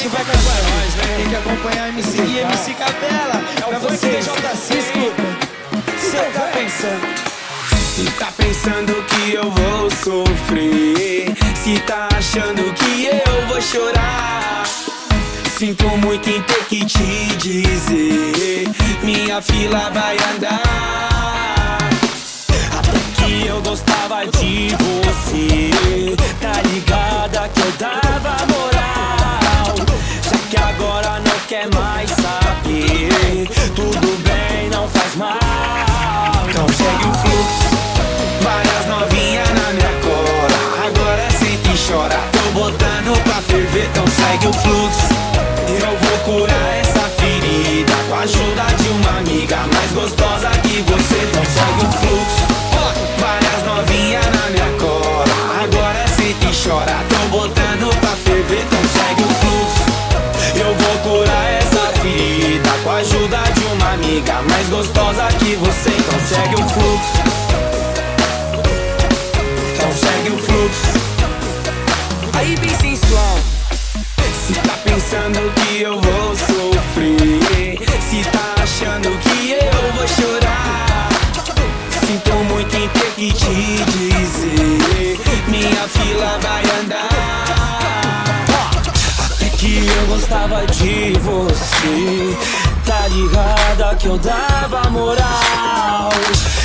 gente vai cantar nós, né? Tem que acompanhar MC e MC Capela. É pra você, J Cisco. Cê tá pensando? Se tá pensando que eu vou sofrer, se tá achando que eu vou chorar. Sinto muito em ter que te dizer, minha fila vai andar. Quer mais saber, tudo bem, não faz mal. Então segue o fluxo, várias novinhas na minha cola. Agora sente e chora, tô botando pra ferver, então segue o fluxo. Eu vou curar essa ferida com a ajuda de uma amiga mais gostosa que você, então segue o fluxo. Mais gostosa que você, então segue o fluxo. Então segue o fluxo. Aí bem sensual. Se tá pensando que eu vou sofrer, se tá achando que eu vou chorar. Sinto muito em ter que te dizer, minha fila vai andar. Até que eu gostava de você, ligada que eu dava moral.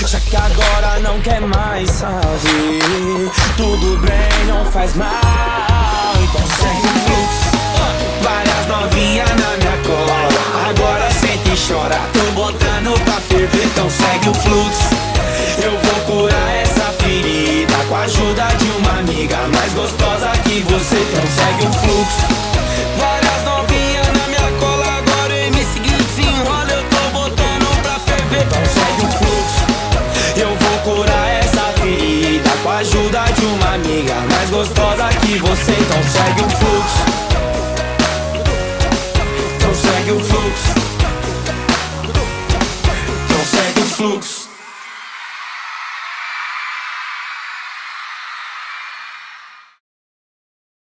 Já que agora não quer mais saber, tudo bem, não faz mal. Então segue o fluxo. Várias novinhas na minha cola. Agora sente e chora. Tô botando pra ferver, então segue o fluxo. Eu vou curar essa ferida com a ajuda de uma amiga mais gostosa que você, então segue o gostosa que você, então segue o fluxo.